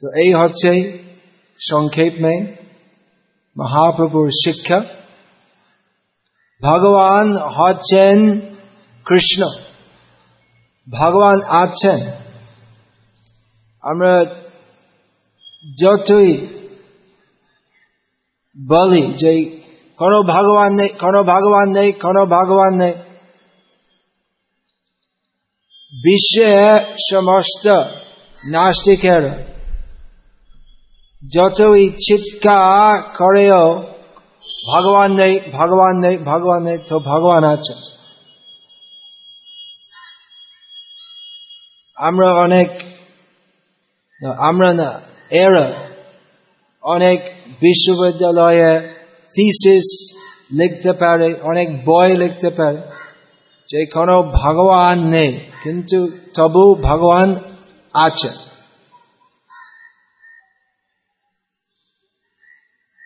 তো এই হচ্ছে সংক্ষেপ মে মহাপ্রভুর শিক্ষা। ভগবান হচ্ছেন কৃষ্ণ। ভগবান আছেন। আমরা যতই বলি যে কোনো ভগবান নেই, কোনো ভগবান নেই, কোনো ভগবান নেই। বিশ্বে সমস্ত নাস্তিকের যতই চিৎকার করেও ভগবান নেই ভগবান নেই ভগবান নেই, তো ভগবান আছে। আমরা অনেক, আমরা না, এর অনেক বিশ্ববিদ্যালয়ে থিসিস লিখতে পারে, অনেক বই লিখতে পারে, যে কোনো ভগবান নেই, কিন্তু তবু ভগবান আছে।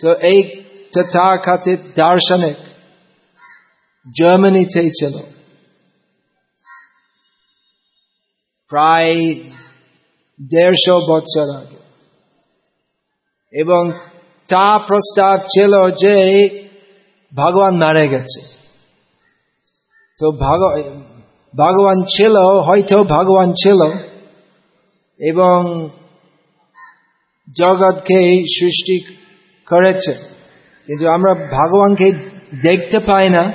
তো এই তথাকথিত দার্শনিক জার্মানিতে ছিল প্রায় দেড়শো বছর আগে এবং তা প্রস্তাব ছিল যে ভগবান মারা গেছে তো ভগবান ছিল হয়তো ভগবান ছিল এবং জগৎকে সৃষ্টি করেছে। কিন্তু আমরা ভগবানকে দেখতে পাই না।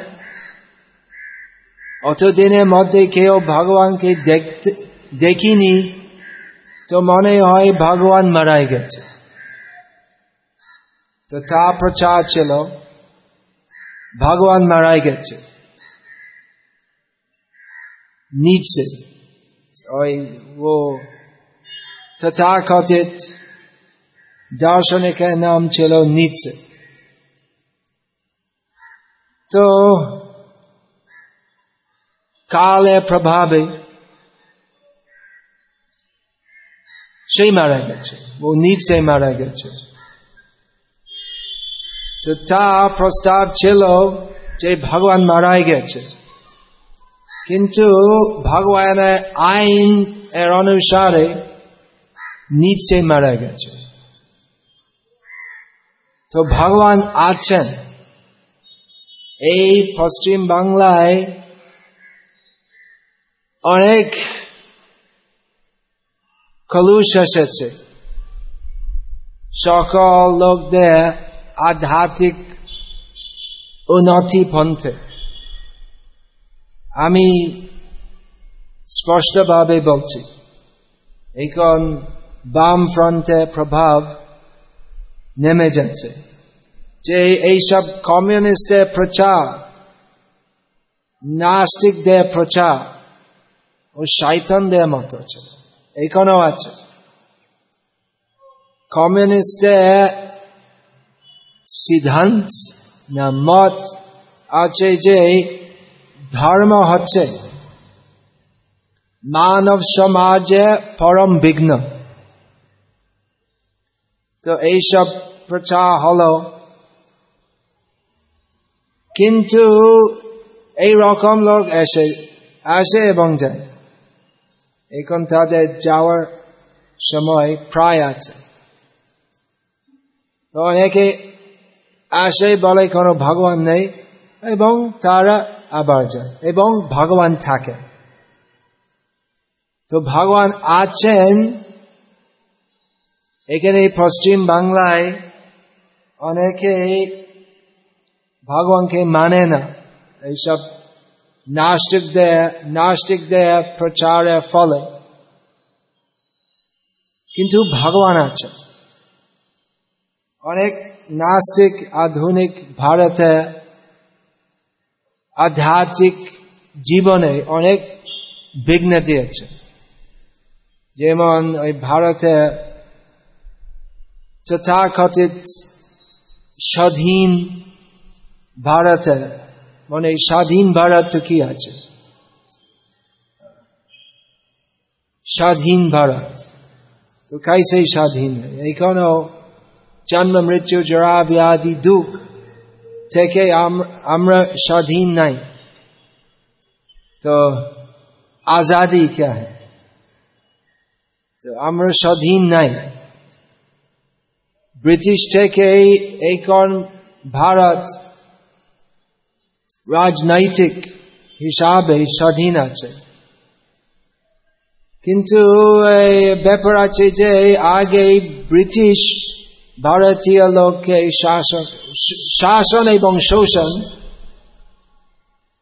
অতদিনের মধ্যে কেউ ভগবানকে দেখতে, দেখিনি। তো মনে হয় ভগবান মারাই গেছে। তো তা প্রচার ছিল। ভগবান মারাই গেছে। নিচে। ওই ও তথাকথিত দার্শনিকের নাম ছিল নিচে তো কালে প্রভাবে সেই মারা গেছে ও নিচে মারা গেছে তো তা প্রস্তাব ছিল যে ভগবান মারাই গেছে কিন্তু ভগবানের আইন এর অনুসারে নিচে মারা গেছে তো ভগবান আছেন। এই পশ্চিম বাংলায় অনেক কলুষ এসেছে। সকল লোকদের আধ্যাত্মিক উন্নতি পন্থে আমি স্পষ্টভাবে বলছি, এখন বাম ফ্রন্টে প্রভাব নেমে যাচ্ছে যে এইসব কমিউনিস্টের প্রচার নাস্তিকদের প্রচার ও শৈতনদের মতো ছিল এখানেও আছে কমিউনিস্টের সিদ্ধান্ত না মত আছে যে ধর্ম হচ্ছে মানব সমাজে পরম বিঘ্ন তো এইসব প্রচার হলো। কিন্তু এই রকম লোক এসে, আসে এবং যায়। এখন তাদের যাওয়ার সময় প্রায় আছে। অনেকে আসে বলে কোনো ভগবান নেই এবং তারা আবার যায় এবং ভগবান থাকে। তো ভগবান আছেন এখানে পশ্চিম বাংলায় অনেকে ভগবানকে মানে না। এইসব নাস্তিকদের নাস্তিকদের প্রচারের ফলে। কিন্তু ভগবান আছে। অনেক নাস্তিক আধুনিক ভারতে আধ্যাত্মিক জীবনে অনেক বিঘ্ন দিয়েছে। যেমন ওই ভারতে তথাকথিত স্বাধীন ভারতে মানে স্বাধীন ভারত কি আছে? স্বাধীন ভারত। তো कैसे স্বাধীন? এখানেও জন্ম, মৃত্যু, জরা, ব্যাধি, দুঃখ থেকে আমরা স্বাধীন নাই। তো আজাদি কে? আমরা স্বাধীন নাই। ব্রিটিশ থেকে এখন ভারত রাজনৈতিক হিসাবে স্বাধীন আছে। কিন্তু ব্যাপার আছে যে আগে ব্রিটিশ ভারতীয় লোককে শাসন শাসন এবং শোষণ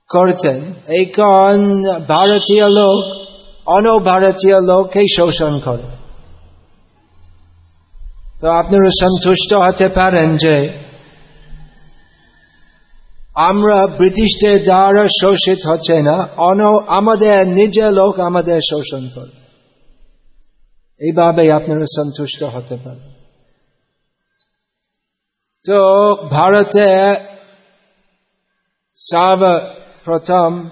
করতেন। এখন ভারতীয় লোক অন ভারতীয় লোককে শোষণ করে তো আপনারা সন্তুষ্ট হতে পারেন যে আমরা ব্রিটিশদের দ্বারা শোষিত হচ্ছে না। অন আমাদের নিজের লোক আমাদের শোষণ করে। এইভাবে আপনারা সন্তুষ্ট হতে পারেন। তো ভারতে প্রথম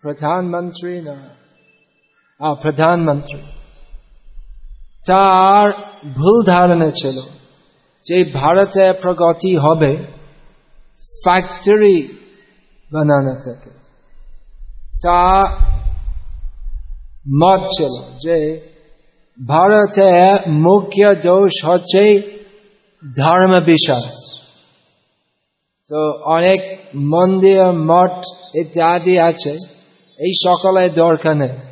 প্রধানমন্ত্রী না প্রধানমন্ত্রী। তার ভুল ধারণা ছিল যে ভারতে প্রগতি হবে ফ্যাক্টরি বানানো থেকে। তা মত ছিল যে ভারতে মুখ্য দোষ হচ্ছে ধর্ম বিশ্বাস তো অনেক মন্দির, মঠ ইত্যাদি আছে, এই সকলে দরকার নেই।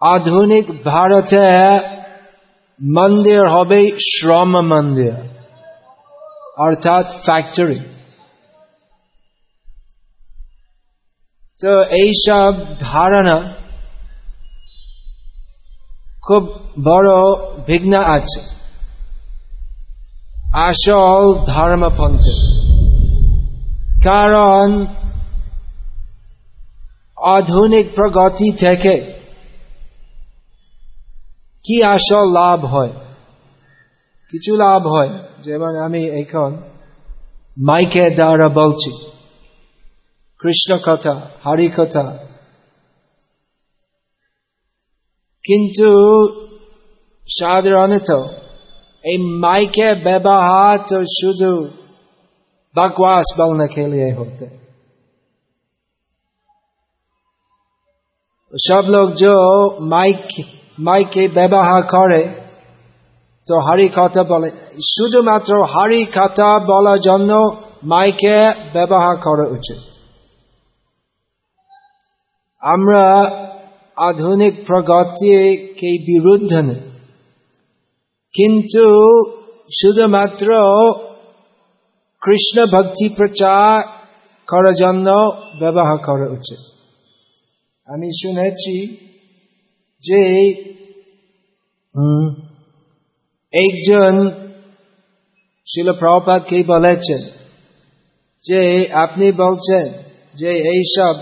আধুনিক ভারতে মন্দির হবে শ্রম মন্দির, অর্থাৎ ফ্যাক্টরি তো এইসব ধারণা খুব বড় বিঘ্ন আছে। আসল ধর্মপন্থে। কারণ আধুনিক প্রগতি থেকে কি আসল লাভ হয়? কিছু লাভ হয়। যেমন আমি এখন মাইকে দ্বারা বলছি, কৃষ্ণ কথা, হারি কথা। কিন্তু সাধারণত এই মাইকে ব্যবহার তো শুধু বাকওয়াস বলনে খেলিয়ে হতে। সব লোক যে মাইক মাইক ব্যবহার করে, তো হারি কথা বলে। শুধুমাত্র হারি কথা বলার জন্য মাইকে ব্যবহার করা উচিত। আমরা আধুনিক প্রগতিকে বিরুদ্ধ নেই। কিন্তু শুধুমাত্র কৃষ্ণ ভক্তি প্রচার করার জন্য ব্যবহার করা উচিত। আমি শুনেছি যে একজন শিল প্রপাত কে বলেছেন? যে আপনি বলছেন যে এইসব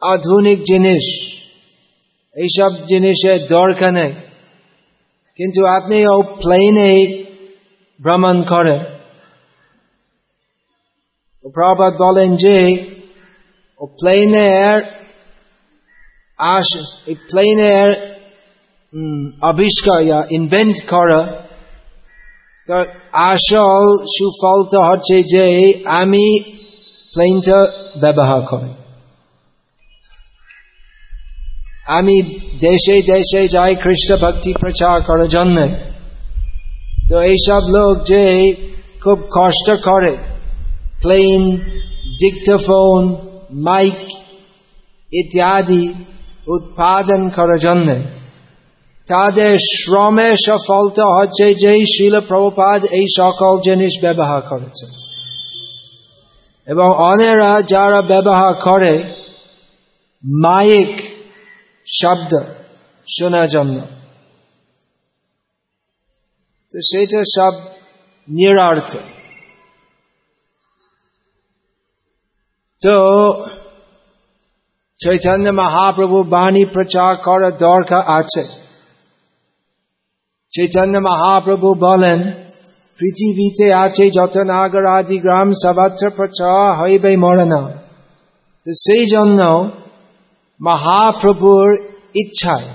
আধুনিক জিনিস, এইসব জিনিসের দরকার নেই। কিন্তু আপনি ও প্লেনে ভ্রমণ করেন। প্রভাত বলেন যে ও প্লেনের আস এই প্লেনের আবিষ্কার ইনভেন্ট করা তার আসল সুফলটা হচ্ছে যে আমি প্লেনটা ব্যবহার করি আমি দেশে দেশে যাই খ্রিস্ট ভক্তি প্রচার করার জন্য তো এইসব লোক যে খুব কষ্ট করে প্লেন ডিক্টোফোন মাইক ইত্যাদি উৎপাদন করার জন্য। তাদের শ্রমে সফলতা হচ্ছে যে শিল প্রভুপাদ এই সকল জিনিস ব্যবহার করেছে। এবং অনেরা যারা ব্যবহার করে, মাইক শব্দ শোনার জন্য। তো সেটা সব নিরার্থ। তো চৈতন্য মহাপ্রভু বাণী প্রচার করার দরকার আছে চৈতন্য মহাপ্রভু বলেন পৃথিবীতে আছে যত নাগর আদি গ্রাম সবত্র প্রচার হইবে মরণা তো সেই জন্য মহাপ্রভুর ইচ্ছায়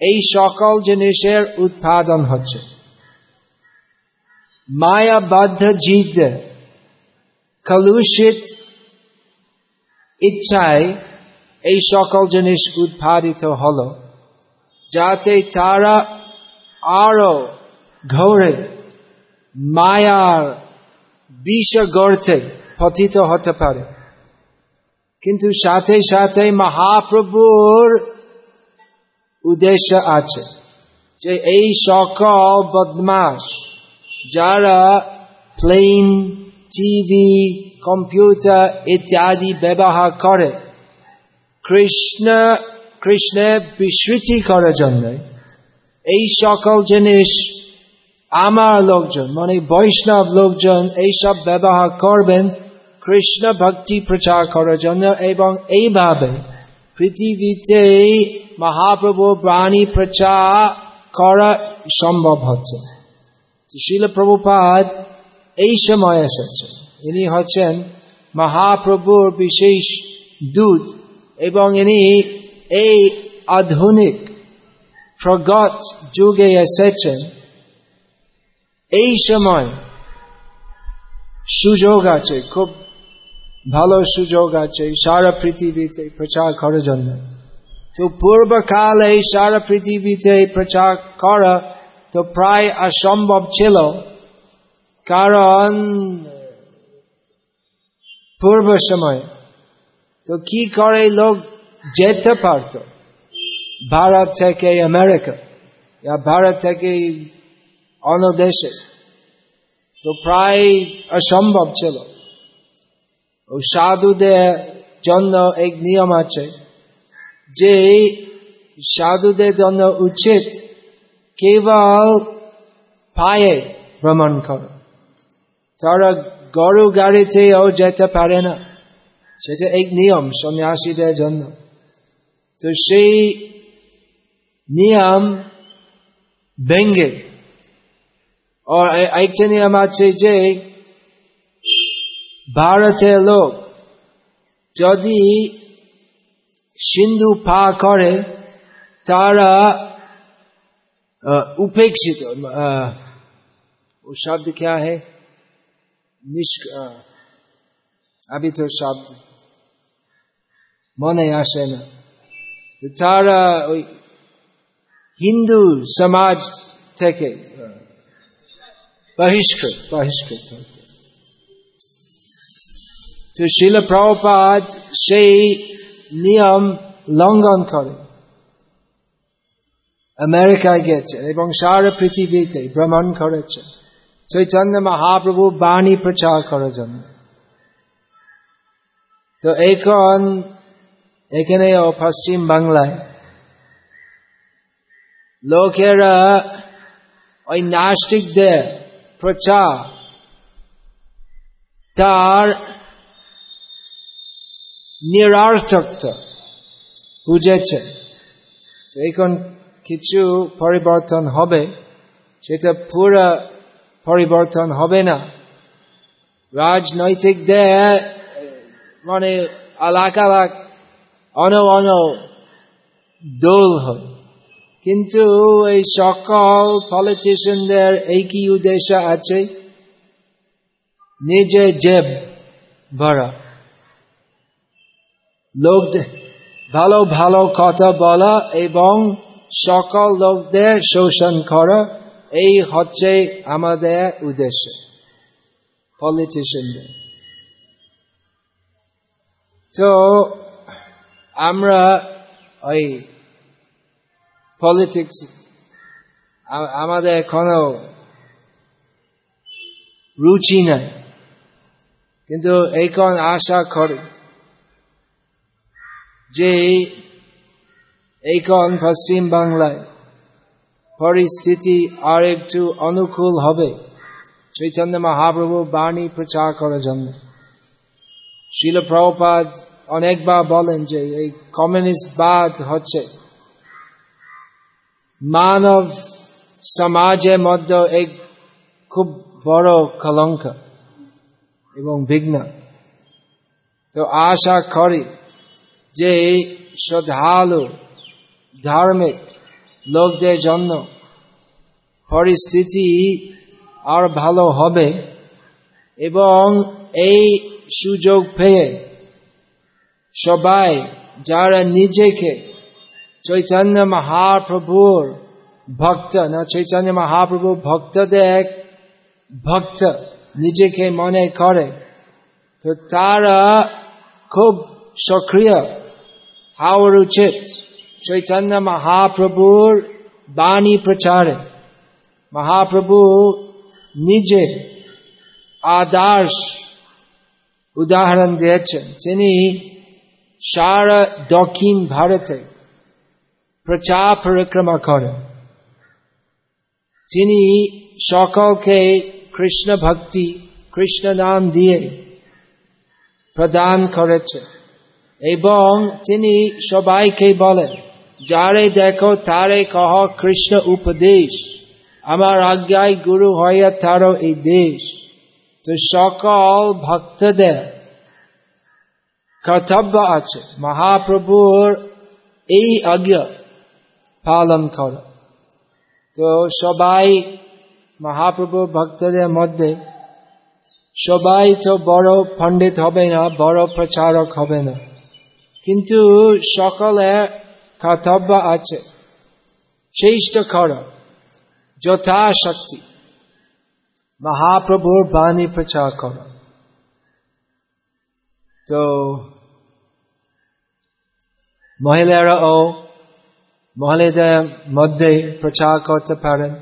এই সকল জিনিসের উৎপাদন হচ্ছে মায়াবদ্ধ জীবদের কলুষিত ইচ্ছায় এই সকল জিনিস উৎপাদিত হল, যাতে তারা আরও ঘরে, মায়ার বিষ গর্তে পথিত হতে পারে। কিন্তু সাথে সাথে মহাপ্রভুর উদ্দেশ্য আছে যে এই সকল বদমাস যারা প্লেন, টিভি, কম্পিউটার ইত্যাদি ব্যবহার করে কৃষ্ণ কৃষ্ণের বিস্মৃতি করার জন্য এই সকল জিনিস আমার লোকজন মানে বৈষ্ণব লোকজন এইসব ব্যবহার করবেন, কৃষ্ণ ভক্তি প্রচার করার জন্য এবং এইভাবে পৃথিবীতে মহাপ্রভু প্রাণী প্রচার করা সম্ভব হচ্ছে। শিল প্রভুপাদ এই সময় এসেছে ইনি হচ্ছেন মহাপ্রভুর বিশেষ দূত। এবং ইনি এই আধুনিক প্রগত যুগে এসেছেন। এই সময় সুযোগ আছে, খুব ভালো সুযোগ আছে সারা পৃথিবীতে প্রচার করার জন্য। তো পূর্বকালে সারা পৃথিবীতে প্রচার করা তো প্রায় অসম্ভব ছিল। কারণ পূর্ব সময় তো কি করে লোক যেতে পারত? ভারত থেকে আমেরিকা ভারত থেকে অন্য দেশে। তো প্রায় অসম্ভব ছিল। ও সাধুদের জন্য এক নিয়ম আছে যে সাধুদের জন্য উচিত কেবল পায়ে ভ্রমণ করা। তারা গরু গাড়িতেও যেতে পারে না। সেটা এক নিয়ম সন্ন্যাসীদের জন্য তো সেই নিয়ম ভেঙ্গে একটা নিয়ম আছে যে ভারতের লোক যদি সিন্ধু পা করে তারা उपेक्षित वो शब्द क्या है निष्क अभी तो शब्द মনে আসে না। তারা ওই হিন্দু সমাজ থেকে বহিষ্কৃত বহিষ্কৃত তো শিল প্রপাত সেই নিয়ম লঙ্ঘন করে। আমেরিকায় গেছেন এবং সারা পৃথিবীতে ভ্রমণ করেছেন চৈতন্য মহাপ্রভু বাণী প্রচার করার জন্য। তো এখন এখানে পশ্চিম বাংলায়। লোকেরা ওই নাস্তিকদের প্রচার, তার নিরার্থকতা বুঝেছে। এখন কিছু পরিবর্তন হবে, সেটা পুরো পরিবর্তন হবে না। রাজনৈতিকদের মানে আলাক আলাক অন অন, দোল হয়। কিন্তু এই সকল পলিটিশিয়ানদের এই কি উদ্দেশ্য আছে, নিজে জেব ভরা। লোক ভালো ভালো কথা বলা এবং সকল লোকদের শোষণ করা, এই হচ্ছে আমাদের উদ্দেশ্য, পলিটিশিয়ানদের। তো আমরা ওই পলিটিক্স আমাদের কোনো রুচি নাই। কিন্তু এখন আশা করি যে এখন পশ্চিম বাংলায় পরিস্থিতি আর একটু অনুকূল হবে। চৈতন্য মহাপ্রভু বাণী প্রচার করার জন্য। শিল প্রভুপাদ অনেকবার বলেন যে এই কমিউনিস্ট বাদ হচ্ছে। মানব সমাজের মধ্যে এক খুব বড় কলঙ্ক এবং বিঘ্ন। তো আশা করি যে শ্রদ্ধালু ধার্মিক লোকদের জন্য পরিস্থিতি আর ভালো হবে এবং এই সুযোগ পেয়ে সবাই যারা নিজেকে চৈতন্য মহাপ্রভুর ভক্ত, না, চৈতন্য মহাপ্রভু ভক্তদের ভক্ত নিজেকে মনে করে, তো তারা খুব সক্রিয়। হওয়ার উচিত চৈতন্য মহাপ্রভুর বাণী প্রচারে। মহাপ্রভু নিজে আদর্শ উদাহরণ দিয়েছেন। তিনি সারা দক্ষিণ ভারতে প্রচার পরিক্রমা করেন তিনি সকলকে কৃষ্ণ ভক্তি কৃষ্ণ নাম দিয়ে প্রদান করেছে এবং তিনি সবাইকে বলেন যারে দেখো তারে কহ কৃষ্ণ উপদেশ আমার আজ্ঞায় গুরু হইয়া তারও এই দেশ তো সকল ভক্তদের কর্তব্য আছে মহাপ্রভুর এই আজ্ঞা পালন কর তো সবাই মহাপ্রভু ভক্তদের মধ্যে সবাই তো বড় পণ্ডিত হবে না বড় প্রচারক হবে না কিন্তু সকলে কর্তব্য আছে চেষ্টা কর যথাশক্তি মহাপ্রভুর বাণী প্রচার কর তো মহিলারাও মহিলাদের মধ্যে প্রচার করতে পারেন।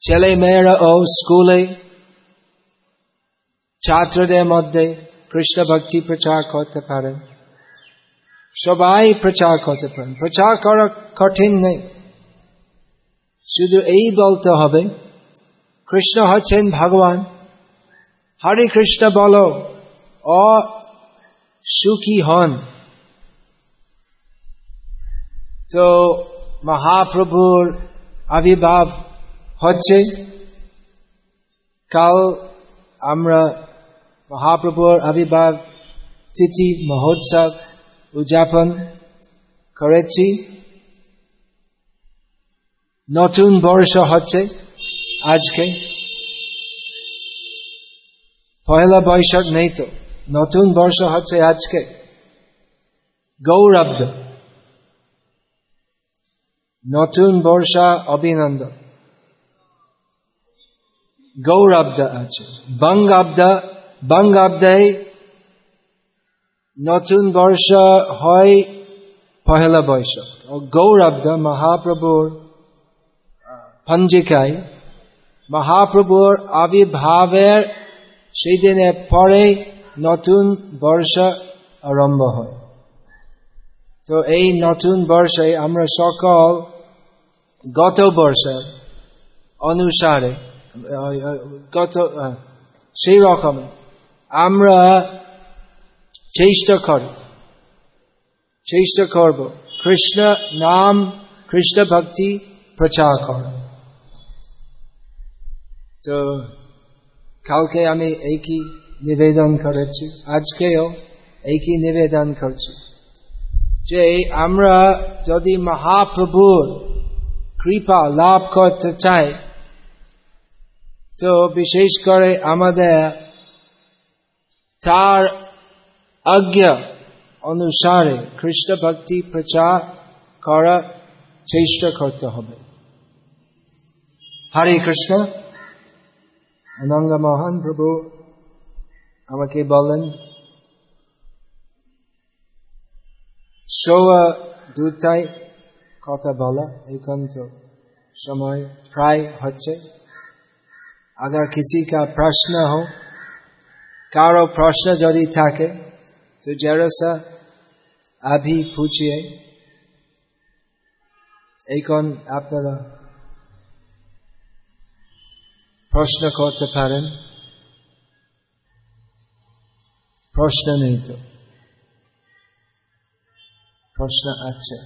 ছেলে মেয়েরাও স্কুলে ছাত্রদের মধ্যে কৃষ্ণ ভক্তি প্রচার করতে পারেন। সবাই প্রচার করতে পারেন। প্রচার করা কঠিন নেই। শুধু এই বলতে হবে, কৃষ্ণ হচ্ছেন ভগবান। হরে কৃষ্ণ বলো, অ সুখী হন। তো মহাপ্রভুর আবির্ভাব হচ্ছে, কাল আমরা মহাপ্রভুর আবির্ভাব, তিথি, মহোৎসব উদযাপন করেছি। নতুন বর্ষ হচ্ছে আজকে। পয়লা বৈশাখ নেই তো। নতুন বর্ষ হচ্ছে আজকে। গৌরব্দ নতুন বর্ষা অভিনন্দন। গৌরব্দ আছে। বঙ্গাব্দ, বঙ্গাব্দে নতুন বর্ষ হয় পহেলা বৈশাখ। ও গৌরব্দ মহাপ্রভুর পঞ্জিকায়। মহাপ্রভুর আবির্ভাবের সেই দিনের পরে নতুন বর্ষ আরম্ভ হয়। তো এই নতুন বর্ষে আমরা সকল গত বর্ষের অনুসারে, গত, সেই রকম আমরা চেষ্টা করি, চেষ্টা করব। কৃষ্ণ নাম, কৃষ্ণ ভক্তি প্রচার কর। তো কালকে আমি একই নিবেদন করেছি। আজকেও একই নিবেদন করছি। যে আমরা যদি মহাপ্রভুর কৃপা লাভ করতে চাই, তো বিশেষ করে আমাদের তার আজ্ঞা অনুসারে কৃষ্ণ ভক্তি প্রচার করার চেষ্টা করতে হবে। হরে কৃষ্ণ। অনঙ্গা মহান প্রভু আমাকে বলেন, সোয়া দুটাই কথা বলা তো সময় প্রায় হচ্ছে। আগার কিছু কা প্রশ্ন হো, কারও প্রশ্ন যদি থাকে, তো জেরসা আভি পুছিয়ে এখন আপনারা প্রশ্ন করতে পারেন প্রশ্ন নেই তো প্রশ্ন আছে